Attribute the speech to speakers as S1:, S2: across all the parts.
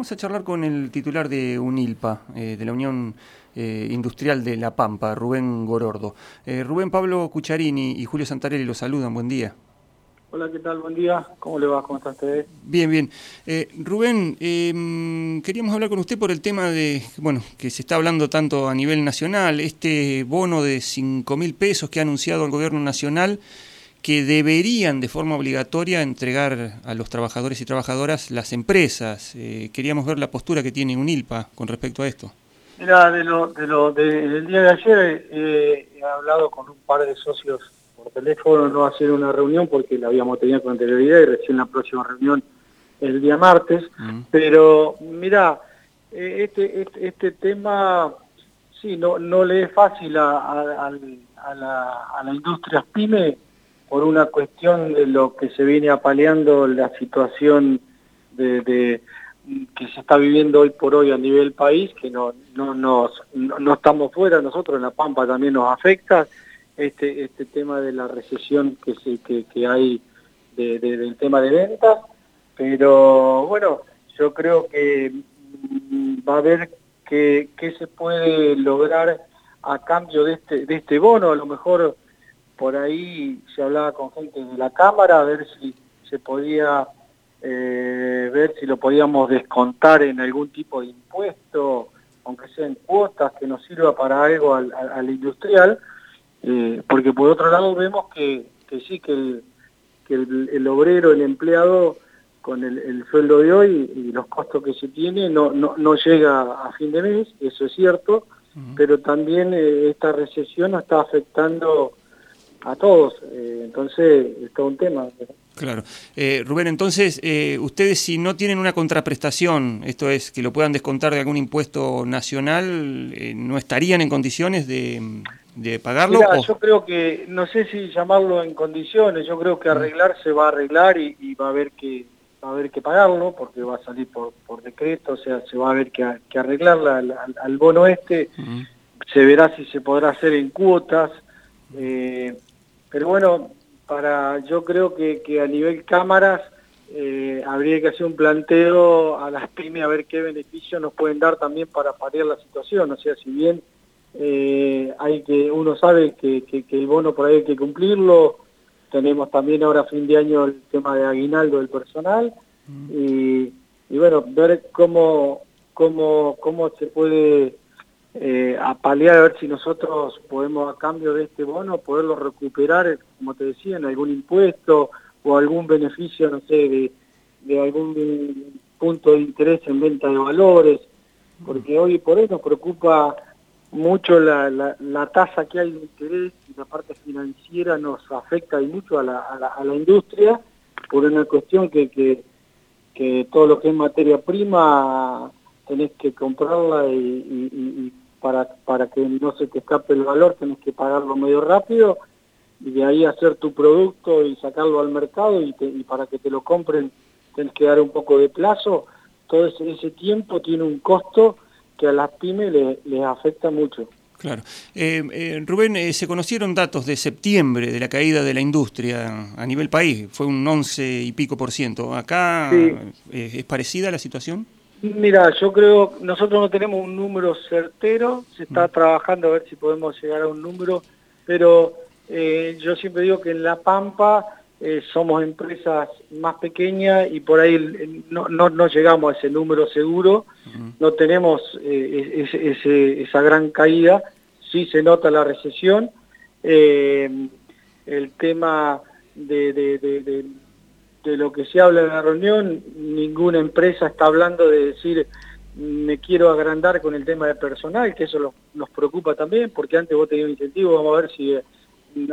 S1: vamos a charlar con el titular de UNILPA, eh, de la Unión eh, Industrial de La Pampa, Rubén Gorordo. Eh, Rubén Pablo Cucharini y Julio Santarelli los saludan, buen día.
S2: Hola, ¿qué tal? Buen día. ¿Cómo le va? ¿Cómo está usted?
S1: Bien, bien. Rubén, em, queríamos hablar con usted por el tema de, bueno, que se está hablando tanto a nivel nacional, este bono de 5 mil pesos que ha anunciado el gobierno nacional que deberían de forma obligatoria entregar a los trabajadores y trabajadoras las empresas. Eh, queríamos ver la postura que tiene UNILPA con respecto a esto.
S2: Mira, de lo, de lo del día de ayer eh, he hablado con un par de socios por teléfono, no hacer una reunión porque la habíamos tenido con anterioridad y recién la próxima reunión el día martes, mm. pero mira, eh, este, este, este, tema sí, no, no le es fácil a, a, la, a la industria PYME por una cuestión de lo que se viene apaleando la situación de, que se está viviendo hoy por hoy a nivel país, que no, no, nos, no, estamos fuera, nosotros en La Pampa también nos afecta, este, este tema de la recesión que, se, que, que hay del tema de ventas, pero bueno, yo creo que mm, va a haber que, qué se puede lograr a cambio de este, de este bono, a lo mejor por ahí se hablaba con gente de la Cámara a ver si se podía eh, ver si lo podíamos descontar en algún tipo de impuesto, aunque sea en cuotas, que nos sirva para algo al, industrial, eh, porque por otro lado vemos que, sí, que, el, que el, obrero, el empleado, con el, sueldo de hoy y los costos que se tiene, no, no, no llega a fin de mes, eso es cierto, pero también eh, esta recesión está afectando a todos. Eh, entonces, es todo un tema.
S1: Claro. Eh, Rubén, entonces, eh, ustedes si no tienen una contraprestación, esto es, que lo puedan descontar de algún impuesto nacional, ¿no estarían en condiciones de, de pagarlo?
S2: yo creo que, no sé si llamarlo en condiciones, yo creo que mm. arreglar se va a arreglar y, va a haber que va a haber que pagarlo porque va a salir por, por decreto, o sea, se va a haber que, que arreglarla al, bono este, mm. se verá si se podrá hacer en cuotas, eh, pero bueno, para yo creo que, que a nivel cámaras eh, habría que hacer un planteo a las pymes a ver qué beneficios nos pueden dar también para paliar la situación. O sea, si bien eh, hay que uno sabe que, que, el bono por ahí hay que cumplirlo, tenemos también ahora a fin de año el tema de aguinaldo del personal mm. y, y bueno, ver cómo, cómo, cómo se puede eh, a paliar a ver si nosotros podemos a cambio de este bono poderlo recuperar, como te decía, en algún impuesto o algún beneficio, no sé, de, algún punto de interés en venta de valores, porque hoy por hoy nos preocupa mucho la, la, tasa que hay de interés y la parte financiera nos afecta y mucho a la, a la, industria por una cuestión que, que, que todo lo que es materia prima tenés que comprarla y, para, para que no se te escape el valor tenés que pagarlo medio rápido y de ahí hacer tu producto y sacarlo al mercado y, para que te lo compren tenés que dar un poco de plazo. Todo ese, tiempo tiene un costo que a las pymes les afecta mucho.
S1: Claro. Eh, eh, Rubén, eh, se conocieron datos de septiembre de la caída de la industria a nivel país, fue un 11 y pico por ciento. ¿Acá es parecida la situación?
S2: Mira, yo creo, nosotros no tenemos un número certero, se está mm. trabajando a ver si podemos llegar a un número, pero eh, yo siempre digo que en La Pampa eh, somos empresas más pequeñas y por ahí no, no, llegamos a ese número seguro, no tenemos eh, esa gran caída, sí se nota la recesión, el tema de, de de lo que se habla en la reunión, ninguna empresa está hablando de decir me quiero agrandar con el tema de personal, que eso nos preocupa también, porque antes vos tenías un incentivo, vamos a ver si eh,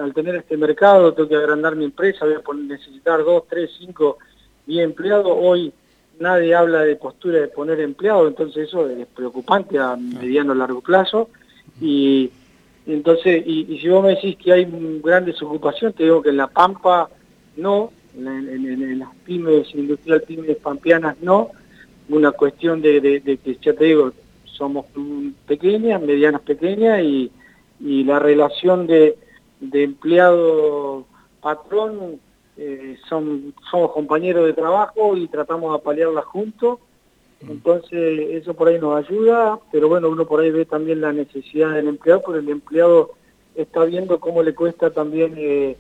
S2: al tener este mercado tengo que agrandar mi empresa, voy a necesitar dos, tres, cinco, diez empleados, hoy nadie habla de postura de poner empleados, entonces eso es preocupante a mediano o largo plazo, y entonces, y, y si vos me decís que hay gran desocupación, te digo que en La Pampa no, en, las pymes, industrial pymes pampeanas no, una cuestión de, que ya te digo, somos pequeñas, medianas pequeñas y, la relación de, empleado-patrón eh, son, somos compañeros de trabajo y tratamos de paliarla juntos. Entonces eso por ahí nos ayuda, pero bueno, uno por ahí ve también la necesidad del empleado, porque el empleado está viendo cómo le cuesta también eh,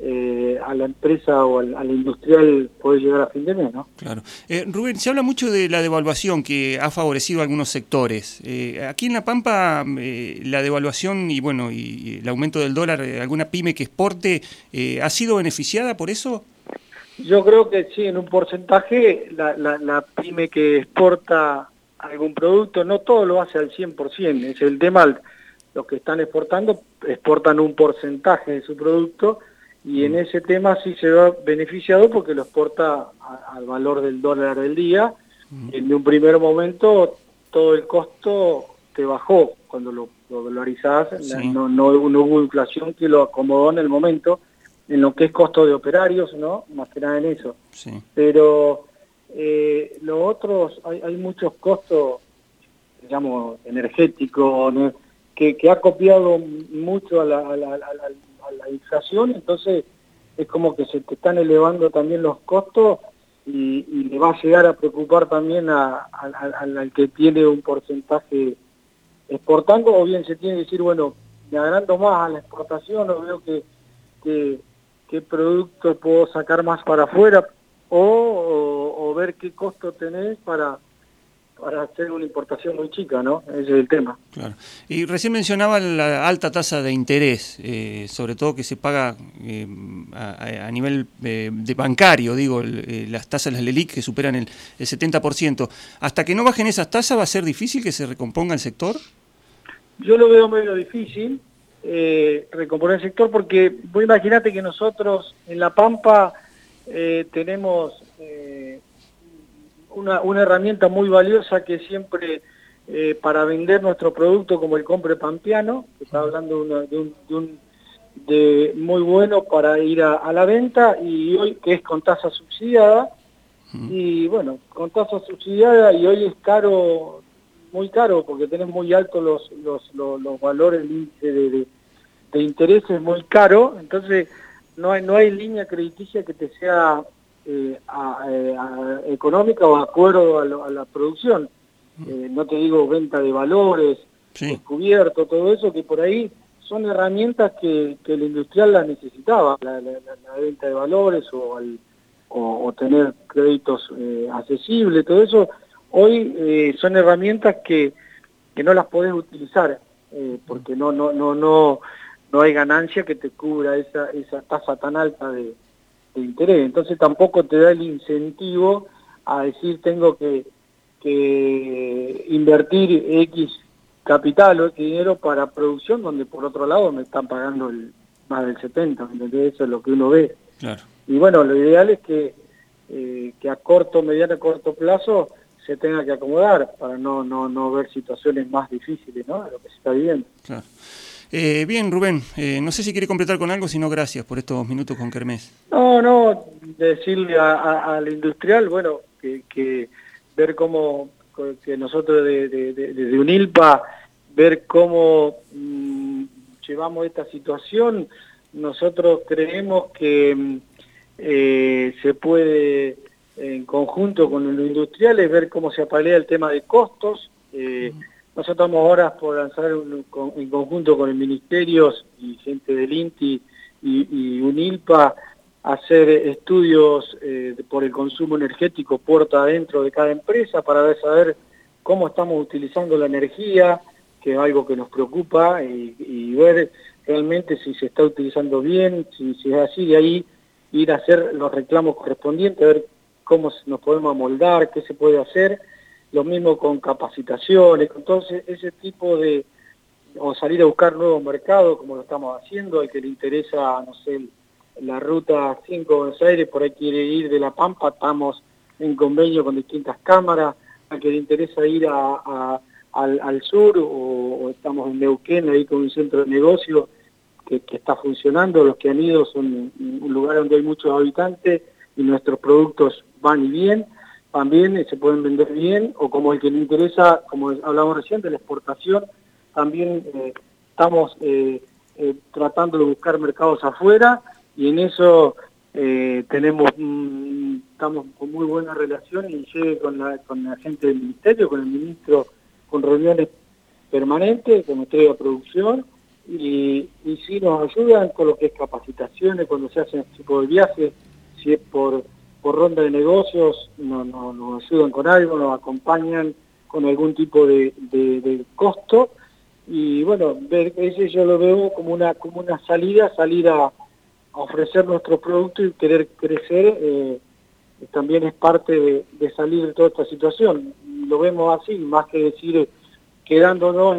S2: eh, a la empresa o al, industrial poder llegar a fin de mes, ¿no?
S1: Claro. Eh, Rubén, se habla mucho de la devaluación que ha favorecido a algunos sectores. Eh, aquí en La Pampa, la devaluación y bueno y el aumento del dólar, alguna pyme que exporte, ¿ha sido beneficiada por eso?
S2: Yo creo que sí, en un porcentaje la, la, pyme que exporta algún producto, no todo lo hace al 100%, es el tema, los que están exportando exportan un porcentaje de su producto, y en ese tema sí se va beneficiado porque lo exporta al valor del dólar del día. En un primer momento todo el costo te bajó cuando lo, dolarizás, no, no, hubo inflación que lo acomodó en el momento, en lo que es costo de operarios, ¿no? Más que nada en eso. Pero eh, los otros, hay, hay muchos costos, digamos, energéticos, que, que ha copiado mucho a la, a la, la inflación, entonces es como que se te están elevando también los costos y, le va a llegar a preocupar también al que tiene un porcentaje exportando, o bien se tiene que decir, bueno, me agrando más a la exportación, o veo que, que qué producto puedo sacar más para afuera, o ver qué costo tenés para para hacer una importación muy chica, ¿no? Ese es el tema.
S1: Claro. Y recién mencionaba la alta tasa de interés, eh, sobre todo que se paga eh, a, nivel eh, de bancario, digo, las tasas de las LELIC que superan el, 70%. ¿Hasta que no bajen esas tasas va a ser difícil que se recomponga el sector?
S2: Yo lo veo medio difícil recomponer el sector porque vos imaginate que nosotros en La Pampa tenemos una, una herramienta muy valiosa que siempre eh, para vender nuestro producto como el compre pampeano, que está hablando de, un, de, un, de, muy bueno para ir a, la venta y hoy que es con tasa subsidiada. Y bueno, con tasa subsidiada y hoy es caro, muy caro porque tenés muy altos los, los, los, valores, el índice de, de, interés es muy caro, entonces no hay, no hay línea crediticia que te sea eh, eh, económica o acuerdo a, la producción. Eh, no te digo venta de valores, descubierto, todo eso, que por ahí son herramientas que, el industrial la necesitaba, la, venta de valores o, o, tener créditos accesibles, todo eso, hoy son herramientas que, que no las podés utilizar, porque no, no, no, no, no hay ganancia que te cubra esa, esa tasa tan alta de, de interés. Entonces tampoco te da el incentivo a decir tengo que, que invertir X capital o X dinero para producción, donde por otro lado me están pagando el, más del 70, entonces eso es lo que uno ve. Y bueno, lo ideal es que, eh, que a corto, mediano, corto plazo se tenga que acomodar para no, no, no ver situaciones más difíciles, ¿no? De lo que se está viviendo. Claro.
S1: Eh, bien, Rubén, eh, no sé si quiere completar con algo, si no, gracias por estos minutos con Kermés.
S2: No, no, decirle al industrial, bueno, que, ver cómo, que nosotros desde de, UNILPA, ver cómo mm, llevamos esta situación, nosotros creemos que mm, eh, se puede, en conjunto con los industriales, ver cómo se apalea el tema de costos, nosotros estamos ahora por lanzar en conjunto con el Ministerio y gente del INTI y, UNILPA hacer estudios eh, por el consumo energético puerta adentro de cada empresa para saber cómo estamos utilizando la energía, que es algo que nos preocupa, y, ver realmente si se está utilizando bien, si, si, es así, de ahí ir a hacer los reclamos correspondientes, ver cómo nos podemos amoldar, qué se puede hacer, lo mismo con capacitaciones, con todo ese, tipo de, o salir a buscar nuevos mercados como lo estamos haciendo, al que le interesa, no sé, la ruta 5 Buenos Aires, por ahí quiere ir de La Pampa, estamos en convenio con distintas cámaras, al que le interesa ir a, al, sur, o, estamos en Neuquén, ahí con un centro de negocio que, está funcionando, los que han ido son un lugar donde hay muchos habitantes y nuestros productos van y también se pueden vender bien, o como el que le interesa, como hablamos recién, de la exportación, también eh, estamos eh, eh, tratando de buscar mercados afuera y en eso tenemos, mm, estamos con muy buena relación y llegue con la, gente del ministerio, con el ministro, con reuniones permanentes, con nuestra producción, y, y sí nos ayudan con lo que es capacitaciones, cuando se hacen este tipo de viajes, si es por, por ronda de negocios, no, nos ayudan con algo, nos acompañan con algún tipo de, costo, y bueno, ese yo lo veo como una, como una salida, salir a, ofrecer nuestro producto y querer crecer, eh, también es parte de salir de toda esta situación. Lo vemos así, más que decir quedándonos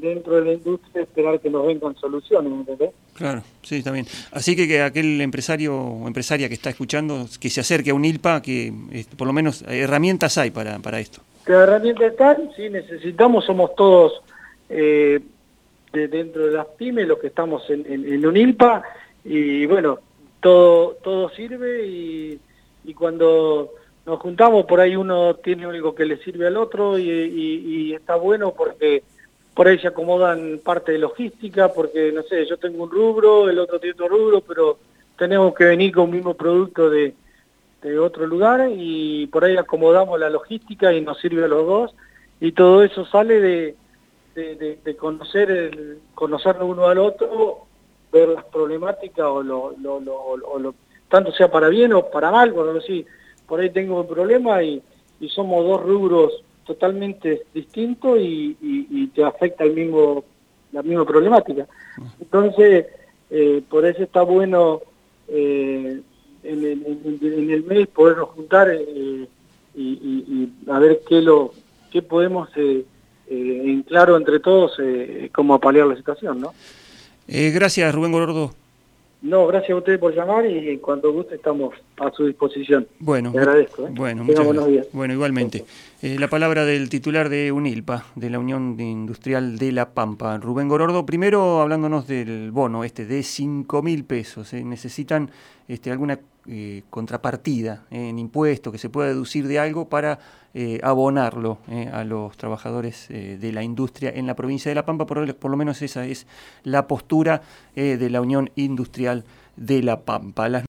S2: dentro de la industria esperar que nos vengan soluciones, ¿entendés?
S1: Claro, sí, está bien. Así que, que aquel empresario o empresaria que está escuchando, que se acerque a un ILPA, que por lo menos herramientas hay para, para esto.
S2: ¿Qué herramientas están? Sí, necesitamos, somos todos eh, de dentro de las pymes los que estamos en, en, un ILPA y bueno, todo, todo sirve y, y cuando nos juntamos, por ahí uno tiene algo que le sirve al otro y, está bueno porque por ahí se acomodan parte de logística, porque no sé, yo tengo un rubro, el otro tiene otro rubro, pero tenemos que venir con un mismo producto de, otro lugar y por ahí acomodamos la logística y nos sirve a los dos. Y todo eso sale de, conocer el, conocernos uno al otro, ver las problemáticas o lo, tanto sea para bien o para mal, bueno, sí, por ahí tengo un problema y, somos dos rubros totalmente distintos y, te afecta el mismo la misma problemática. Entonces, eh, por eso está bueno eh, en, el, mes podernos juntar eh, y, a ver qué lo qué podemos en claro entre todos cómo paliar la situación, ¿no?
S1: gracias, Rubén Gordo.
S2: No, gracias a ustedes por llamar y cuando guste estamos a su disposición.
S1: Bueno, agradezco. ¿eh? Bueno, muchas buenos días. Bueno, igualmente. Eh, la palabra del titular de UNILPA, de la Unión Industrial de La Pampa, Rubén Gorordo. Primero hablándonos del bono este de 5 mil pesos. ¿eh? Necesitan este, alguna contrapartida en impuesto que se pueda deducir de algo para abonarlo a los trabajadores de la industria en la provincia de La Pampa. Por lo menos esa es la postura de la Unión Industrial de La Pampa.